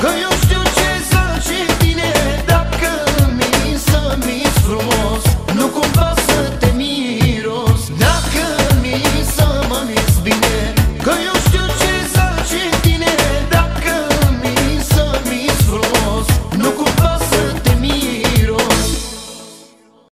Cause you still